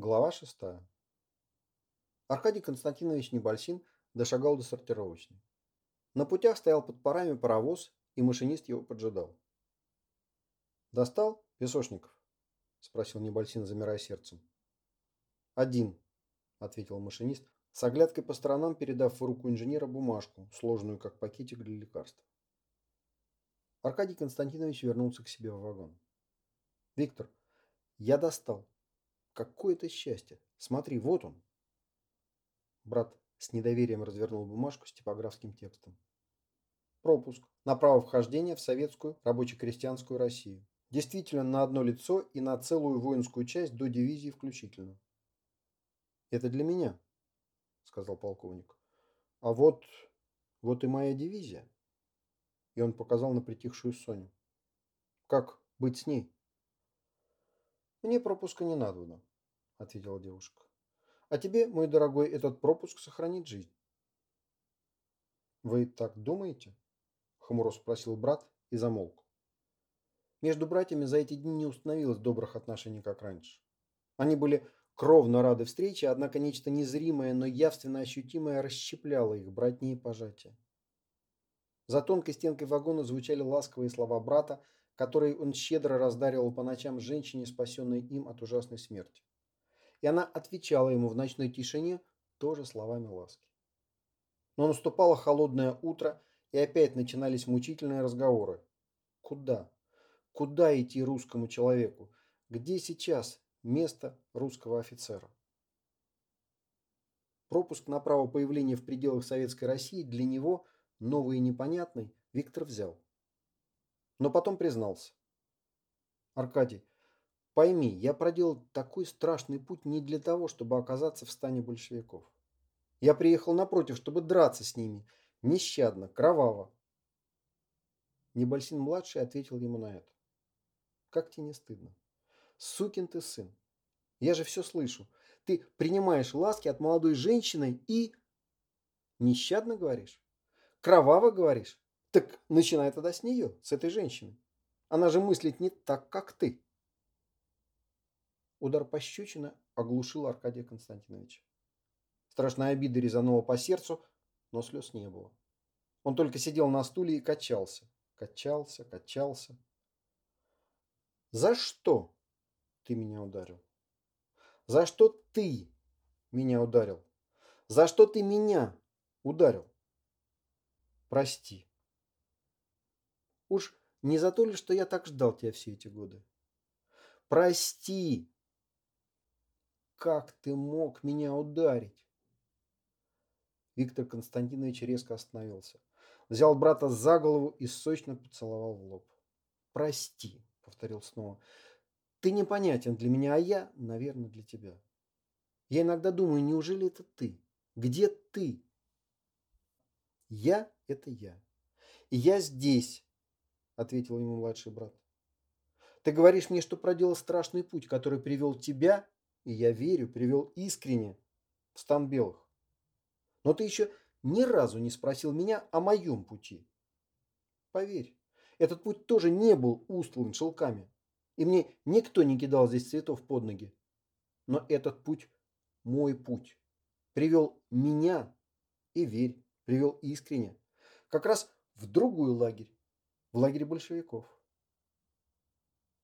Глава шестая. Аркадий Константинович Небольсин дошагал до сортировочной. На путях стоял под парами паровоз, и машинист его поджидал. «Достал, Песошников?» – спросил Небольсин, замирая сердцем. «Один», – ответил машинист, с оглядкой по сторонам передав в руку инженера бумажку, сложенную как пакетик для лекарств. Аркадий Константинович вернулся к себе в вагон. «Виктор, я достал. Какое это счастье! Смотри, вот он!» Брат с недоверием развернул бумажку с типографским текстом. Пропуск на право вхождения в советскую рабоче-крестьянскую Россию. Действительно на одно лицо и на целую воинскую часть до дивизии включительно. Это для меня, сказал полковник. А вот, вот и моя дивизия. И он показал на притихшую Соню. Как быть с ней? Мне пропуска не надо, ответила девушка. А тебе, мой дорогой, этот пропуск сохранит жизнь. Вы так думаете? Хмуро спросил брат и замолк. Между братьями за эти дни не установилось добрых отношений, как раньше. Они были кровно рады встрече, однако нечто незримое, но явственно ощутимое расщепляло их братние пожатия. За тонкой стенкой вагона звучали ласковые слова брата, которые он щедро раздаривал по ночам женщине, спасенной им от ужасной смерти. И она отвечала ему в ночной тишине тоже словами ласки. Но наступало холодное утро, и опять начинались мучительные разговоры. Куда? Куда идти русскому человеку? Где сейчас место русского офицера? Пропуск на право появления в пределах Советской России для него, новый и непонятный, Виктор взял. Но потом признался. Аркадий, пойми, я проделал такой страшный путь не для того, чтобы оказаться в стане большевиков. Я приехал напротив, чтобы драться с ними – Нещадно, кроваво. Небольсин-младший ответил ему на это. Как тебе не стыдно? Сукин ты сын. Я же все слышу. Ты принимаешь ласки от молодой женщины и... Нещадно говоришь? Кроваво говоришь? Так начинай тогда с нее, с этой женщины. Она же мыслит не так, как ты. Удар пощечины оглушил Аркадия Константиновича. Страшная обида резанула по сердцу, но слез не было. Он только сидел на стуле и качался, качался, качался. «За что ты меня ударил? За что ты меня ударил? За что ты меня ударил? Прости. Уж не за то ли, что я так ждал тебя все эти годы? Прости! Как ты мог меня ударить? Виктор Константинович резко остановился. Взял брата за голову и сочно поцеловал в лоб. «Прости», — повторил снова, — «ты непонятен для меня, а я, наверное, для тебя. Я иногда думаю, неужели это ты? Где ты?» «Я — это я. И я здесь», — ответил ему младший брат. «Ты говоришь мне, что проделал страшный путь, который привел тебя, и я верю, привел искренне, в стан белых. Но ты еще ни разу не спросил меня о моем пути. Поверь, этот путь тоже не был устлан шелками, и мне никто не кидал здесь цветов под ноги. Но этот путь – мой путь. Привел меня, и верь, привел искренне, как раз в другой лагерь, в лагере большевиков.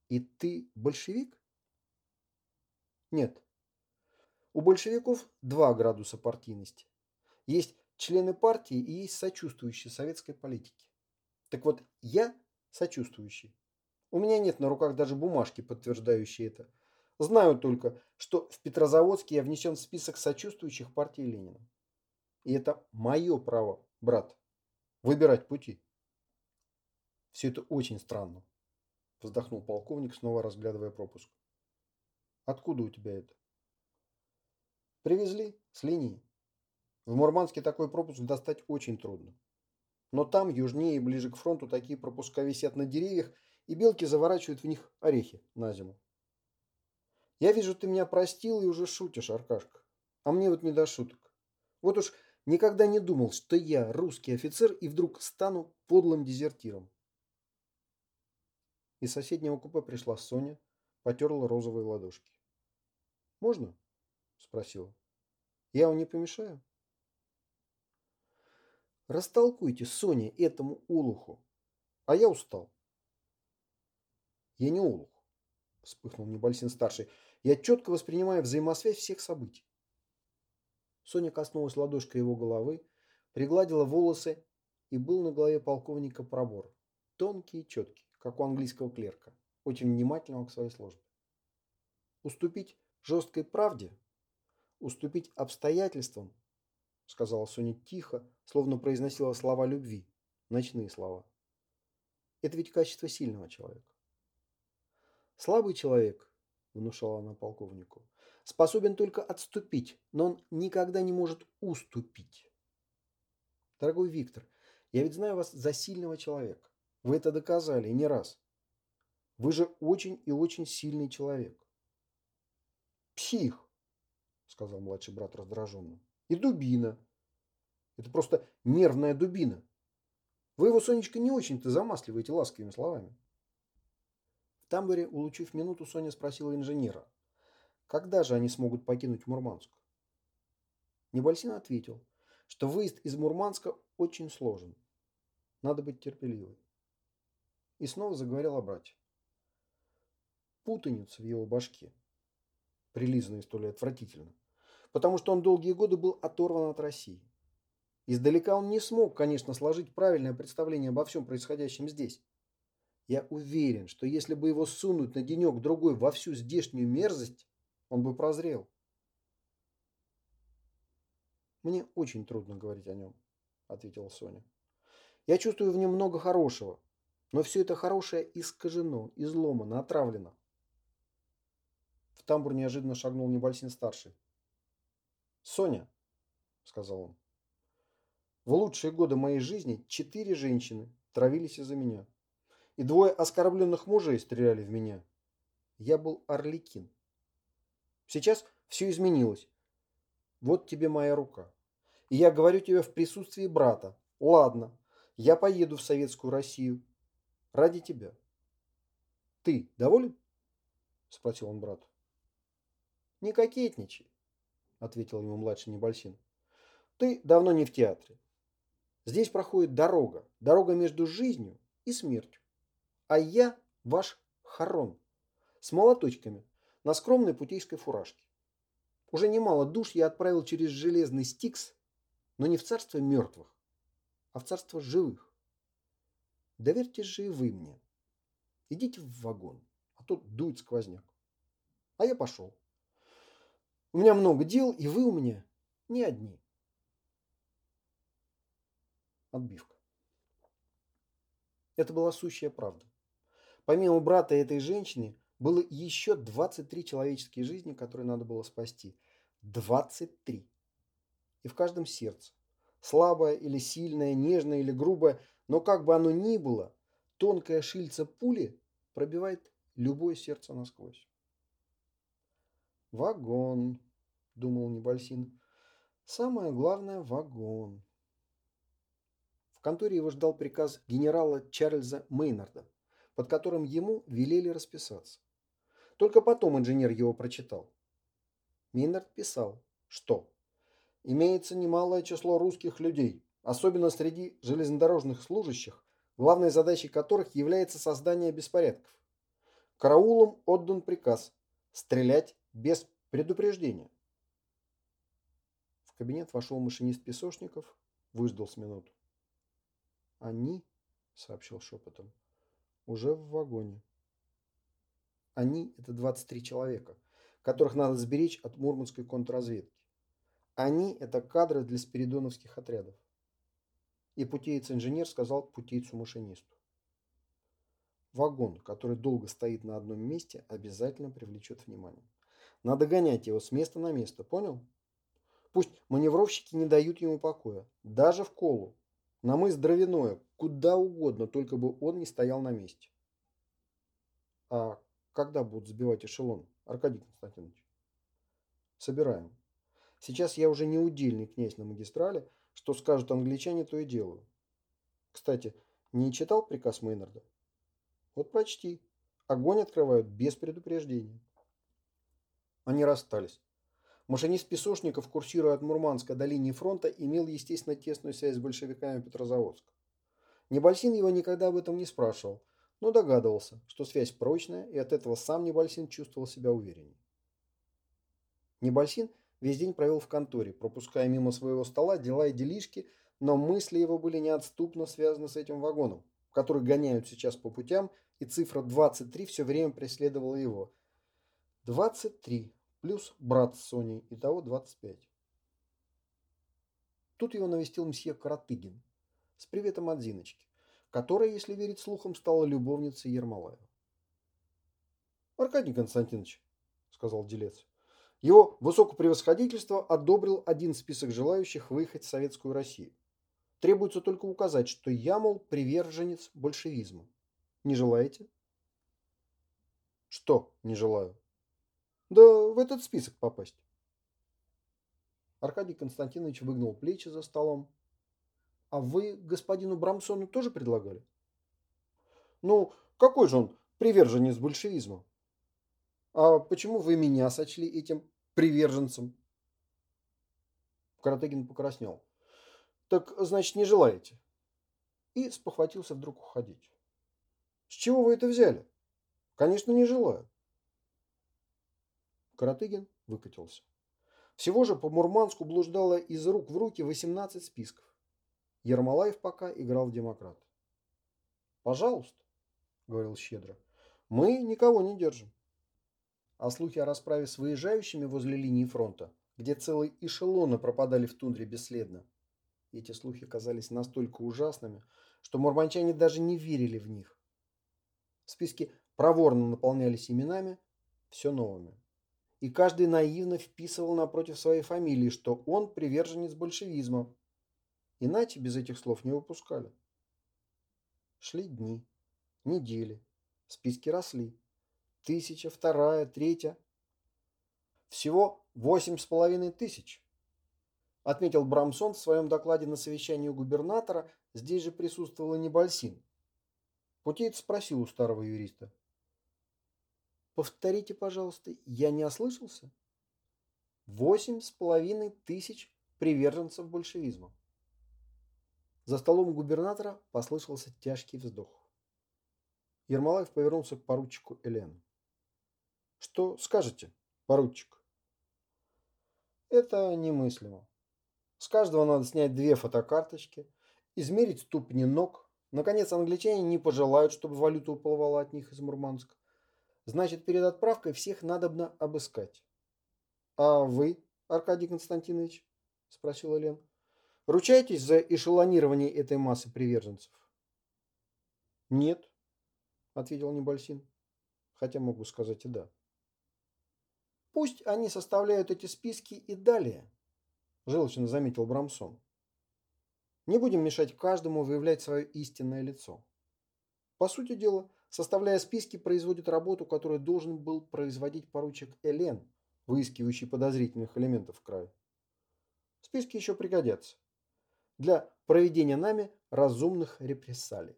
И ты большевик? Нет. У большевиков два градуса партийности. Есть члены партии и есть сочувствующие советской политике. Так вот, я сочувствующий. У меня нет на руках даже бумажки, подтверждающей это. Знаю только, что в Петрозаводске я внесен в список сочувствующих партии Ленина. И это мое право, брат, выбирать пути. Все это очень странно, вздохнул полковник, снова разглядывая пропуск. Откуда у тебя это? Привезли с линии. В Мурманске такой пропуск достать очень трудно. Но там, южнее и ближе к фронту, такие пропуска висят на деревьях, и белки заворачивают в них орехи на зиму. Я вижу, ты меня простил и уже шутишь, Аркашка. А мне вот не до шуток. Вот уж никогда не думал, что я русский офицер и вдруг стану подлым дезертиром. Из соседнего купе пришла Соня, потерла розовые ладошки. «Можно?» Спросила. Я вам не помешаю? Растолкуйте, Соня, этому улуху. А я устал. Я не улух, вспыхнул Небольсин-старший. Я четко воспринимаю взаимосвязь всех событий. Соня коснулась ладошкой его головы, пригладила волосы, и был на голове полковника пробор. Тонкий и четкий, как у английского клерка, очень внимательного к своей службе. Уступить жесткой правде, уступить обстоятельствам, сказала Соня тихо, словно произносила слова любви, ночные слова. Это ведь качество сильного человека. Слабый человек, внушала она полковнику, способен только отступить, но он никогда не может уступить. Дорогой Виктор, я ведь знаю вас за сильного человека. Вы это доказали не раз. Вы же очень и очень сильный человек. Псих, сказал младший брат раздраженно. И дубина. Это просто нервная дубина. Вы его, Сонечка, не очень-то замасливаете ласковыми словами. В тамбуре, улучив минуту, Соня спросила инженера, когда же они смогут покинуть Мурманск? Небольсин ответил, что выезд из Мурманска очень сложен. Надо быть терпеливой. И снова заговорил о брате. Путаница в его башке прилизанный столь отвратительно, потому что он долгие годы был оторван от России. Издалека он не смог, конечно, сложить правильное представление обо всем происходящем здесь. Я уверен, что если бы его сунуть на денек-другой во всю здешнюю мерзость, он бы прозрел. «Мне очень трудно говорить о нем», — ответила Соня. «Я чувствую в нем много хорошего, но все это хорошее искажено, изломано, отравлено тамбур неожиданно шагнул Небольсин-старший. «Соня», — сказал он, — «в лучшие годы моей жизни четыре женщины травились из-за меня, и двое оскорбленных мужей стреляли в меня. Я был орликин. Сейчас все изменилось. Вот тебе моя рука. И я говорю тебе в присутствии брата. Ладно, я поеду в Советскую Россию. Ради тебя. Ты доволен? Спросил он брата. Не кокетничай, ответил ему младший Небольсин. Ты давно не в театре. Здесь проходит дорога, дорога между жизнью и смертью. А я ваш хорон с молоточками на скромной путейской фуражке. Уже немало душ я отправил через железный стикс, но не в царство мертвых, а в царство живых. Доверьтесь же и вы мне. Идите в вагон, а тут дует сквозняк. А я пошел. У меня много дел, и вы у меня не одни. Отбивка. Это была сущая правда. Помимо брата этой женщины, было еще 23 человеческие жизни, которые надо было спасти. 23. И в каждом сердце. Слабое или сильное, нежное или грубое, но как бы оно ни было, тонкая шильца пули пробивает любое сердце насквозь. Вагон, думал Небольсин. Самое главное – вагон. В конторе его ждал приказ генерала Чарльза Мейнарда, под которым ему велели расписаться. Только потом инженер его прочитал. Мейнард писал, что имеется немалое число русских людей, особенно среди железнодорожных служащих, главной задачей которых является создание беспорядков. Караулам отдан приказ стрелять без предупреждения кабинет вошел машинист Песошников, выждал с минуту. «Они», — сообщил шепотом, — «уже в вагоне». «Они» — это 23 человека, которых надо сберечь от мурманской контрразведки. «Они» — это кадры для спиридоновских отрядов. И путеец-инженер сказал путейцу-машинисту. Вагон, который долго стоит на одном месте, обязательно привлечет внимание. Надо гонять его с места на место, понял? Пусть маневровщики не дают ему покоя. Даже в колу. На мыс Дровяное. Куда угодно, только бы он не стоял на месте. А когда будут сбивать эшелон, Аркадий Константинович? Собираем. Сейчас я уже не удельный князь на магистрале. Что скажут англичане, то и делаю. Кстати, не читал приказ Мейнарда? Вот прочти. Огонь открывают без предупреждения. Они расстались. Машинист Песошников, курсируя от Мурманска до линии фронта, имел, естественно, тесную связь с большевиками Петрозаводска. Небольсин его никогда об этом не спрашивал, но догадывался, что связь прочная, и от этого сам Небольсин чувствовал себя увереннее. Небольсин весь день провел в конторе, пропуская мимо своего стола дела и делишки, но мысли его были неотступно связаны с этим вагоном, который гоняют сейчас по путям, и цифра 23 все время преследовала его. 23 плюс брат с Соней, итого 25. Тут его навестил мсье Каратыгин с приветом от Зиночки, которая, если верить слухам, стала любовницей Ермолаева. «Аркадий Константинович», — сказал делец, — «его высокопревосходительство одобрил один список желающих выехать в Советскую Россию. Требуется только указать, что я, мол, приверженец большевизма. Не желаете?» «Что не желаю?» «Да в этот список попасть». Аркадий Константинович выгнул плечи за столом, а вы господину Брамсону тоже предлагали? Ну, какой же он приверженец большевизма? А почему вы меня сочли этим приверженцем? Каратыгин покраснел. Так, значит, не желаете? И спохватился вдруг уходить. С чего вы это взяли? Конечно, не желаю. Каратыгин выкатился. Всего же по Мурманску блуждало из рук в руки 18 списков. Ермолаев пока играл в демократ. «Пожалуйста», — говорил щедро, — «мы никого не держим». А слухи о расправе с выезжающими возле линии фронта, где целые эшелоны пропадали в тундре бесследно, эти слухи казались настолько ужасными, что мурманчане даже не верили в них. Списки проворно наполнялись именами, все новыми. И каждый наивно вписывал напротив своей фамилии, что он приверженец большевизма, Иначе без этих слов не выпускали. Шли дни, недели, списки росли. Тысяча, вторая, третья. Всего восемь с половиной тысяч. Отметил Брамсон в своем докладе на совещании у губернатора, здесь же присутствовал и Небольсин. Путеец спросил у старого юриста. Повторите, пожалуйста, я не ослышался? Восемь с половиной тысяч приверженцев большевизма. За столом губернатора послышался тяжкий вздох. Ермолаев повернулся к поручику Элен. «Что скажете, поручик?» «Это немыслимо. С каждого надо снять две фотокарточки, измерить ступни ног. Наконец, англичане не пожелают, чтобы валюта уплывала от них из Мурманска. Значит, перед отправкой всех надобно обыскать». «А вы, Аркадий Константинович?» – спросил Элен. Ручаетесь за эшелонирование этой массы приверженцев? Нет, ответил Небольсин. Хотя могу сказать и да. Пусть они составляют эти списки и далее, желчно заметил Брамсон. Не будем мешать каждому выявлять свое истинное лицо. По сути дела, составляя списки, производит работу, которую должен был производить поручик Элен, выискивающий подозрительных элементов в крае. Списки еще пригодятся для проведения нами разумных репрессалий.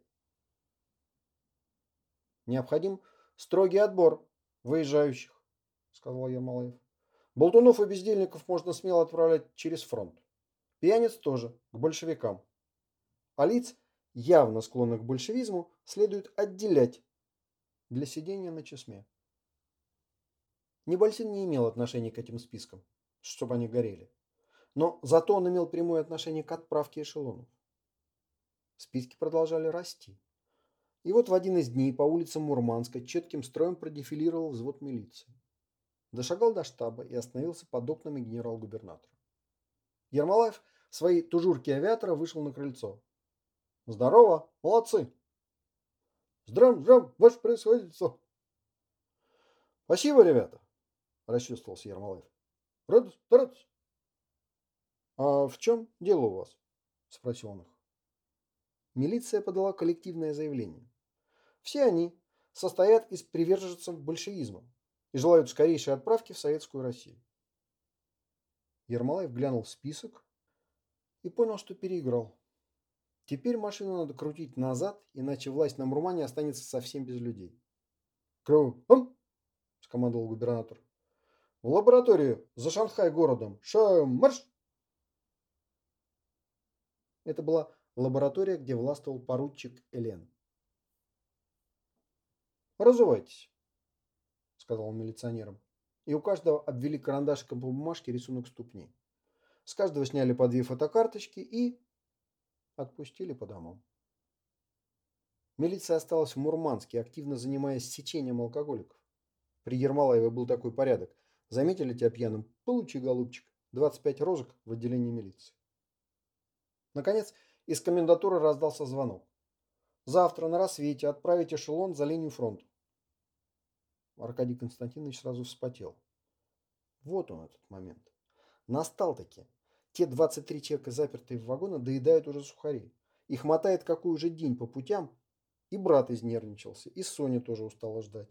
Необходим строгий отбор выезжающих, сказал Ермолаев. Болтунов и бездельников можно смело отправлять через фронт. Пьяниц тоже, к большевикам. А лиц, явно склонных к большевизму, следует отделять для сидения на чесме. Небольсин не имел отношения к этим спискам, чтобы они горели но зато он имел прямое отношение к отправке эшелонов. Списки продолжали расти. И вот в один из дней по улицам Мурманска четким строем продефилировал взвод милиции. Дошагал до штаба и остановился под окнами генерал-губернатора. Ермолаев в своей тужурке авиатора вышел на крыльцо. «Здорово! Молодцы!» «Здрав, здрав, ваше происходительство!» «Спасибо, ребята!» – расчувствовался Ермолаев. «Радость, радость!» «А в чем дело у вас?» – спросил он их. Милиция подала коллективное заявление. Все они состоят из приверженцев большевизма и желают скорейшей отправки в Советскую Россию. Ермолаев глянул в список и понял, что переиграл. Теперь машину надо крутить назад, иначе власть на Мурмане останется совсем без людей. «Кругом!» – скомандовал губернатор. В лабораторию за Шанхай городом. Шам, марш! Это была лаборатория, где властвовал поручик Элен. «Разувайтесь», — сказал он милиционерам. И у каждого обвели карандашиком по бумажке рисунок ступни. С каждого сняли по две фотокарточки и отпустили по домам. Милиция осталась в Мурманске, активно занимаясь сечением алкоголиков. При Ермолаеве был такой порядок. Заметили тебя пьяным? Получи, голубчик. 25 розок в отделении милиции. Наконец, из комендатуры раздался звонок. Завтра на рассвете отправить эшелон за линию фронта. Аркадий Константинович сразу вспотел. Вот он этот момент. Настал-таки. Те 23 человека, запертые в вагоны, доедают уже сухари. Их мотает какой уже день по путям. И брат изнервничался, и Соня тоже устала ждать.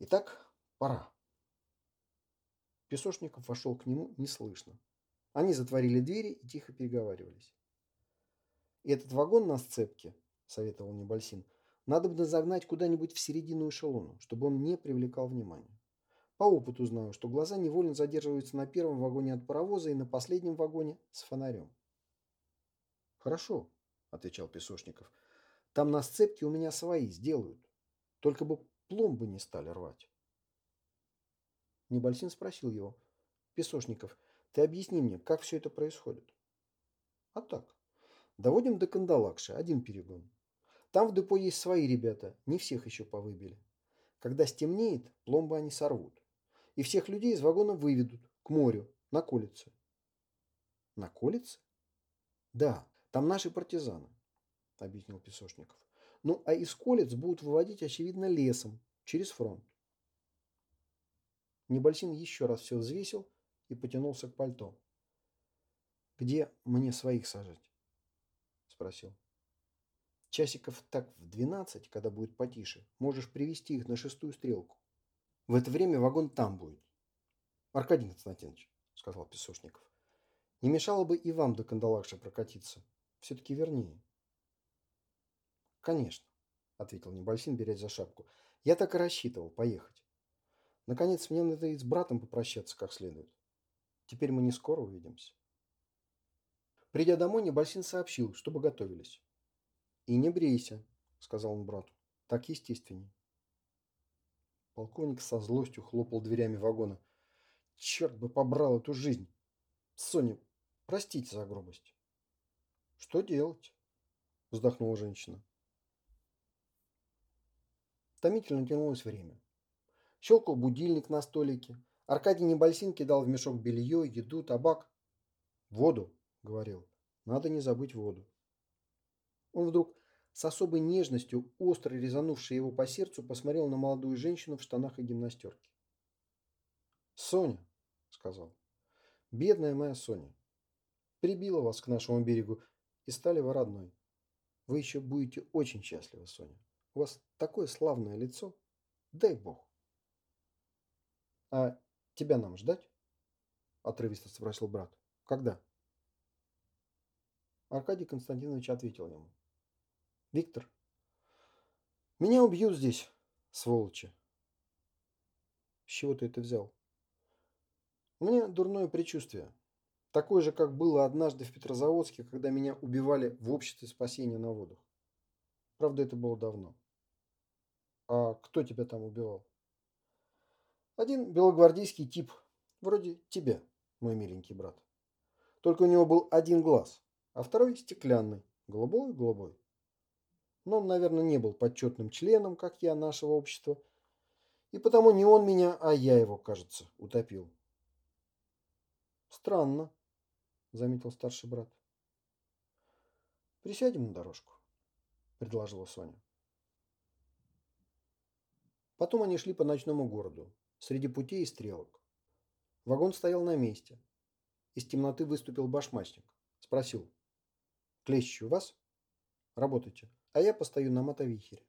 Итак, пора. Песошников вошел к нему неслышно. Они затворили двери и тихо переговаривались. «Этот вагон на сцепке», — советовал Небольсин, — «надо бы загнать куда-нибудь в середину эшелона, чтобы он не привлекал внимания. По опыту знаю, что глаза невольно задерживаются на первом вагоне от паровоза и на последнем вагоне с фонарем». «Хорошо», — отвечал Песошников, — там на сцепке у меня свои сделают. Только бы пломбы не стали рвать. Небольсин спросил его. Песошников, ты объясни мне, как все это происходит? А так. Доводим до Кандалакши, один перегон. Там в депо есть свои ребята, не всех еще повыбили. Когда стемнеет, пломбы они сорвут. И всех людей из вагона выведут к морю, на колице. На колице? Да, там наши партизаны. – объяснил Песошников. «Ну, а из колец будут выводить, очевидно, лесом, через фронт». Небольсин еще раз все взвесил и потянулся к пальто. «Где мне своих сажать?» – спросил. «Часиков так в двенадцать, когда будет потише, можешь привести их на шестую стрелку. В это время вагон там будет». «Аркадий Константинович», – сказал Песошников, – «не мешало бы и вам до Кандалакши прокатиться. Все-таки вернее». «Конечно», — ответил Небольсин, берясь за шапку. «Я так и рассчитывал поехать. Наконец, мне надо и с братом попрощаться как следует. Теперь мы не скоро увидимся». Придя домой, Небольсин сообщил, чтобы готовились. «И не брейся», — сказал он брату. «Так естественней». Полковник со злостью хлопал дверями вагона. «Черт бы побрал эту жизнь! Соня, простите за грубость». «Что делать?» — вздохнула женщина. Томительно тянулось время. Щелкал будильник на столике. Аркадий Небольсин кидал в мешок белье, еду, табак. «Воду», — говорил, — «надо не забыть воду». Он вдруг с особой нежностью, остро резанувшей его по сердцу, посмотрел на молодую женщину в штанах и гимнастерке. «Соня», — сказал, — «бедная моя Соня, прибила вас к нашему берегу и стали вы родной. Вы еще будете очень счастливы, Соня». У вас такое славное лицо. Дай бог. А тебя нам ждать? Отрывисто спросил брат. Когда? Аркадий Константинович ответил ему. Виктор, меня убьют здесь, сволочи. С чего ты это взял? У меня дурное предчувствие. Такое же, как было однажды в Петрозаводске, когда меня убивали в обществе спасения на водах. Правда, это было давно. А кто тебя там убивал? Один белогвардейский тип, вроде тебя, мой миленький брат. Только у него был один глаз, а второй стеклянный, голубой-голубой. Но он, наверное, не был почетным членом, как я, нашего общества. И потому не он меня, а я его, кажется, утопил. Странно, заметил старший брат. Присядем на дорожку, предложила Соня. Потом они шли по ночному городу, среди путей и стрелок. Вагон стоял на месте. Из темноты выступил башмачник. Спросил. «Клещи у вас?» «Работайте, а я постою на мотовихере».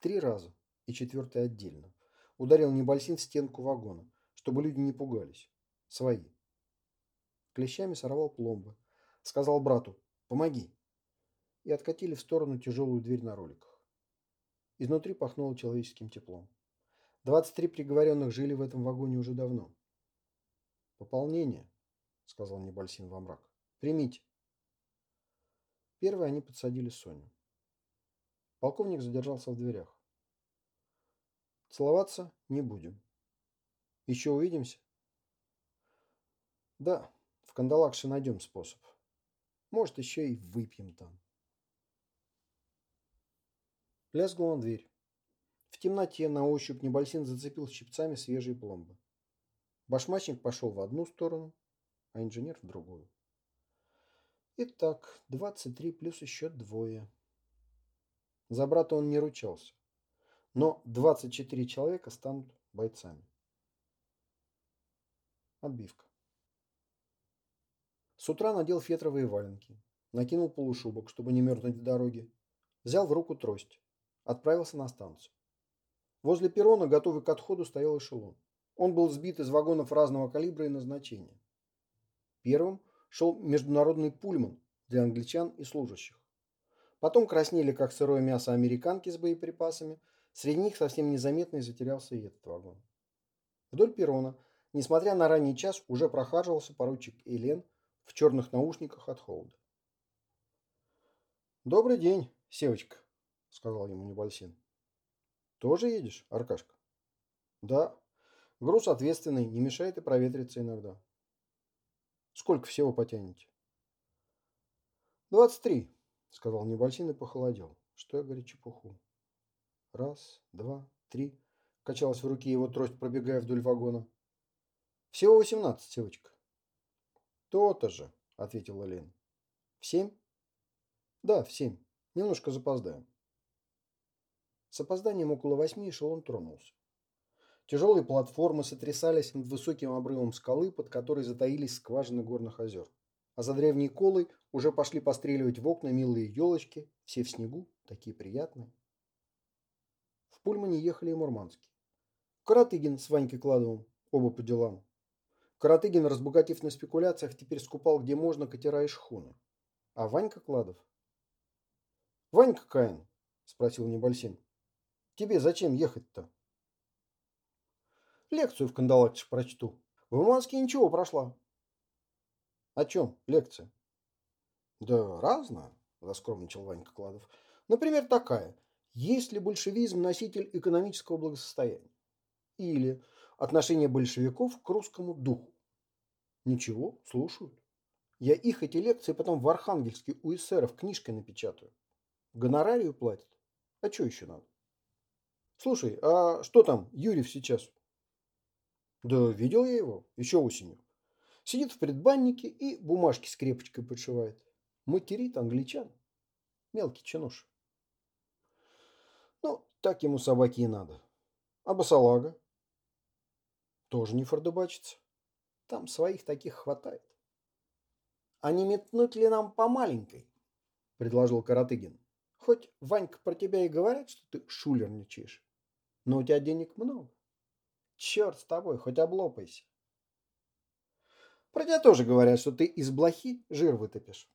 Три раза, и четвертый отдельно, ударил Небольсин в стенку вагона, чтобы люди не пугались. Свои. Клещами сорвал пломбы. Сказал брату «Помоги!» и откатили в сторону тяжелую дверь на роликах. Изнутри пахнуло человеческим теплом. 23 приговоренных жили в этом вагоне уже давно. «Пополнение», — сказал Небольсин во мрак. «Примите». Первые они подсадили Соню. Полковник задержался в дверях. «Целоваться не будем. Еще увидимся?» «Да, в Кандалакше найдем способ. Может, еще и выпьем там». Лязгнула дверь. В темноте на ощупь Небольсин зацепил щипцами свежие пломбы. Башмачник пошел в одну сторону, а инженер в другую. Итак, 23 плюс еще двое. За брата он не ручался. Но 24 человека станут бойцами. Отбивка. С утра надел фетровые валенки, накинул полушубок, чтобы не мерзнуть в дороге, взял в руку трость, отправился на станцию. Возле перрона, готовый к отходу, стоял эшелон. Он был сбит из вагонов разного калибра и назначения. Первым шел международный пульман для англичан и служащих. Потом краснели, как сырое мясо, американки с боеприпасами. Среди них совсем незаметно и затерялся и этот вагон. Вдоль перрона, несмотря на ранний час, уже прохаживался поручик Элен в черных наушниках от холода. «Добрый день, Севочка», — сказал ему Небольсин. Тоже едешь, Аркашка? Да. Груз ответственный, не мешает и проветриться иногда. Сколько всего потянете? Двадцать три, сказал Небольсин и похолодел. Что я говорю чепуху? Раз, два, три. Качалась в руке его трость, пробегая вдоль вагона. Всего восемнадцать, девочка. То-то же, ответила Лен. В семь? Да, в семь. Немножко запоздаем. С опозданием около восьми эшелон тронулся. Тяжелые платформы сотрясались над высоким обрывом скалы, под которой затаились скважины горных озер. А за древней колой уже пошли постреливать в окна милые елочки, все в снегу, такие приятные. В Пульмане ехали и Мурманские. Каратыгин с Ванькой Кладовым, оба по делам. Каратыгин, разбогатев на спекуляциях, теперь скупал где можно катера и шхуны. А Ванька Кладов? «Ванька Каин?» – спросил Небольсин. Тебе зачем ехать-то? Лекцию в Кандалакше прочту. В Уманске ничего прошла. О чем лекция? Да разная, заскромничал Ванька Кладов. Например, такая. Есть ли большевизм носитель экономического благосостояния? Или отношение большевиков к русскому духу? Ничего, слушают. Я их эти лекции потом в Архангельске у эсеров книжкой напечатаю. Гонорарию платят. А что еще надо? Слушай, а что там Юрьев сейчас? Да видел я его, еще осенью. Сидит в предбаннике и бумажки с крепочкой подшивает. Материт англичан. Мелкий чинуш. Ну, так ему собаки и надо. А басалага? Тоже не фордобачится. Там своих таких хватает. А не метнуть ли нам по маленькой? Предложил Каратыгин. Хоть, Ванька, про тебя и говорят, что ты шулерничаешь. Но у тебя денег много. Черт с тобой, хоть облопайся. Про тебя тоже говорят, что ты из блохи жир вытопишь.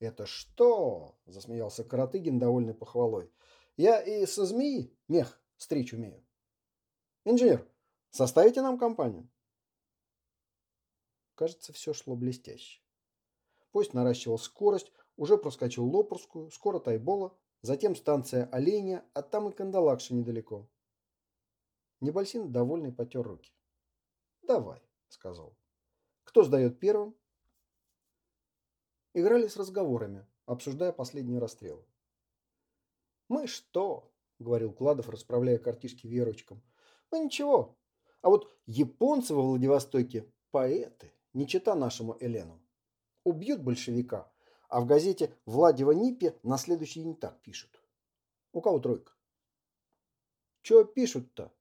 Это что? Засмеялся Каратыгин, довольный похвалой. Я и со змеи мех стричь умею. Инженер, составите нам компанию? Кажется, все шло блестяще. Поезд наращивал скорость, уже проскочил Лопурскую, скоро Тайбола, Затем станция Оленя, а там и Кандалакша недалеко. Небольсин довольный потер руки. «Давай», — сказал. «Кто сдает первым?» Играли с разговорами, обсуждая последние расстрелы. «Мы что?» — говорил Кладов, расправляя картишки верочком. «Ну ничего. А вот японцы во Владивостоке — поэты, не чита нашему Элену. Убьют большевика, а в газете Владева Нипе на следующий день так пишут. У кого тройка? Чего пишут-то?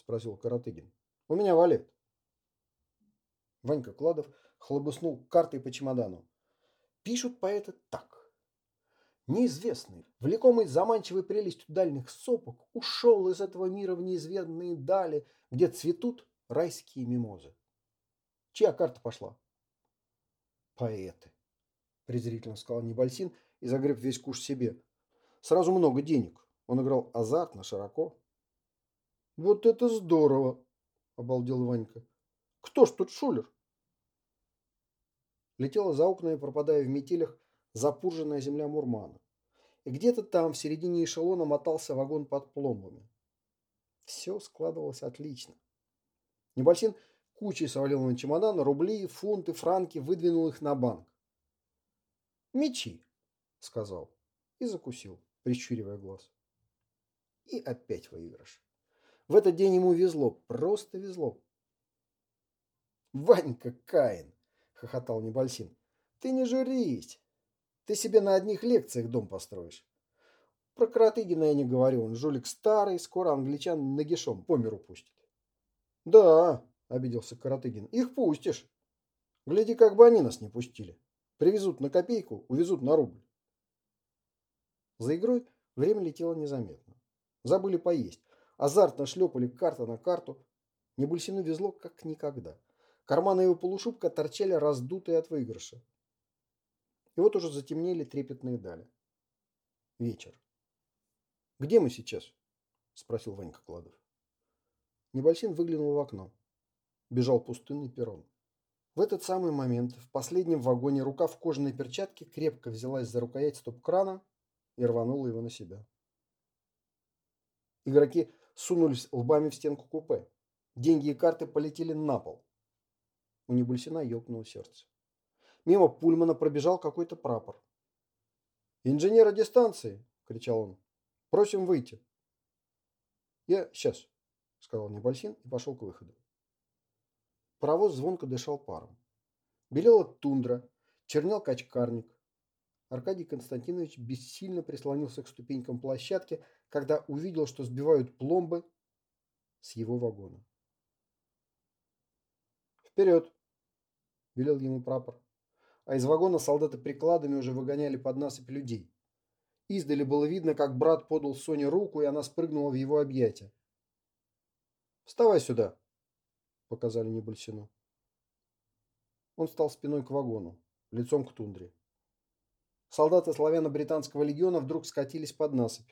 Спросил Каратыгин. У меня валет. Ванька Кладов хлобуснул картой по чемодану. Пишут поэты так. Неизвестный, влекомый заманчивой прелестью дальних сопок, ушел из этого мира в неизведанные дали, где цветут райские мимозы. Чья карта пошла? Поэты презрительно сказал Небольсин и загреб весь куш себе. Сразу много денег. Он играл азартно, широко. Вот это здорово, обалдел Ванька. Кто ж тут шулер? Летела за окнами, пропадая в метелях, запурженная земля Мурмана. И где-то там, в середине эшелона, мотался вагон под пломбами. Все складывалось отлично. Небольсин кучей свалил на чемодан рубли, фунты, франки, выдвинул их на банк. «Мечи», — сказал, и закусил, прищуривая глаз. И опять выигрыш. В этот день ему везло, просто везло. «Ванька Каин!» — хохотал Небольсин. «Ты не журись! Ты себе на одних лекциях дом построишь. Про Каратыгина я не говорю, он жулик старый, скоро англичан нагишом по миру пустит». «Да», — обиделся Каратыгин, — «их пустишь. Гляди, как бы они нас не пустили. Привезут на копейку, увезут на рубль». За игрой время летело незаметно. Забыли поесть. Азартно шлепали карта на карту. Небульсину везло как никогда. Карманы его полушубка торчали раздутые от выигрыша. И вот уже затемнели трепетные дали. Вечер. «Где мы сейчас?» – спросил Ванька Кладов. Небольсин выглянул в окно. Бежал пустынный перрон. В этот самый момент в последнем вагоне рука в кожаной перчатке крепко взялась за рукоять стоп-крана и рванула его на себя. Игроки сунулись лбами в стенку купе. Деньги и карты полетели на пол. У Небульсина ёкнуло сердце. Мимо Пульмана пробежал какой-то прапор. «Инженера дистанции!» – кричал он. «Просим выйти!» «Я сейчас», – сказал Небольсин и пошел к выходу. Паровоз звонко дышал паром. Белела тундра, чернел качкарник. Аркадий Константинович бессильно прислонился к ступенькам площадки, когда увидел, что сбивают пломбы с его вагона. «Вперед!» – велел ему прапор. А из вагона солдаты прикладами уже выгоняли под насыпь людей. Издали было видно, как брат подал Соне руку, и она спрыгнула в его объятия. «Вставай сюда!» – показали Небольсину. Он стал спиной к вагону, лицом к тундре. Солдаты славяно-британского легиона вдруг скатились под насыпь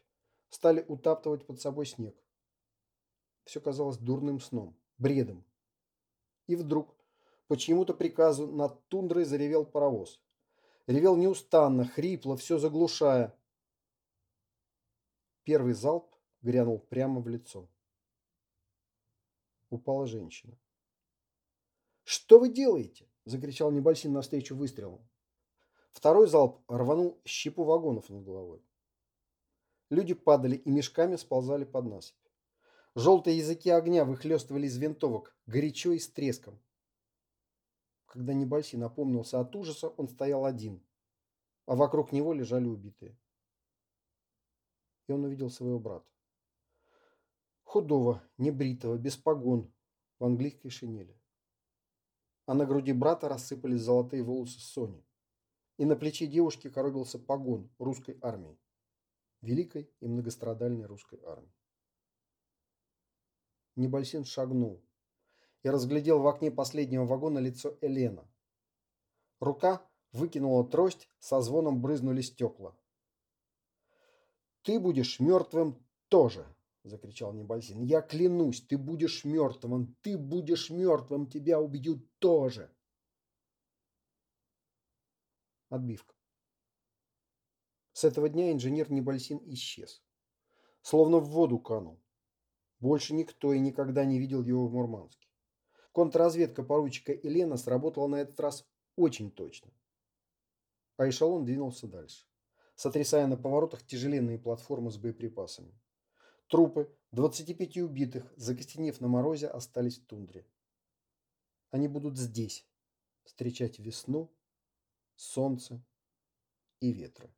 стали утаптывать под собой снег. Все казалось дурным сном, бредом. И вдруг, по чьему-то приказу, над тундрой заревел паровоз. Ревел неустанно, хрипло, все заглушая. Первый залп грянул прямо в лицо. Упала женщина. «Что вы делаете?» – закричал Небольсин навстречу выстрелу. Второй залп рванул щепу вагонов над головой. Люди падали и мешками сползали под насыпь. Желтые языки огня выхлестывали из винтовок, горячо и с треском. Когда Небольси напомнился от ужаса, он стоял один, а вокруг него лежали убитые. И он увидел своего брата. Худого, небритого, без погон, в английской шинели. А на груди брата рассыпались золотые волосы Сони. И на плече девушки коробился погон русской армии великой и многострадальной русской армии. Небольсин шагнул и разглядел в окне последнего вагона лицо Елена. Рука выкинула трость, со звоном брызнули стекла. «Ты будешь мертвым тоже!» – закричал Небольсин. «Я клянусь, ты будешь мертвым! Ты будешь мертвым! Тебя убьют тоже!» Отбивка. С этого дня инженер Небольсин исчез. Словно в воду канул. Больше никто и никогда не видел его в Мурманске. Контрразведка поручика Елена сработала на этот раз очень точно. А эшелон двинулся дальше, сотрясая на поворотах тяжеленные платформы с боеприпасами. Трупы 25 убитых, закостенев на морозе, остались в тундре. Они будут здесь встречать весну, солнце и ветры.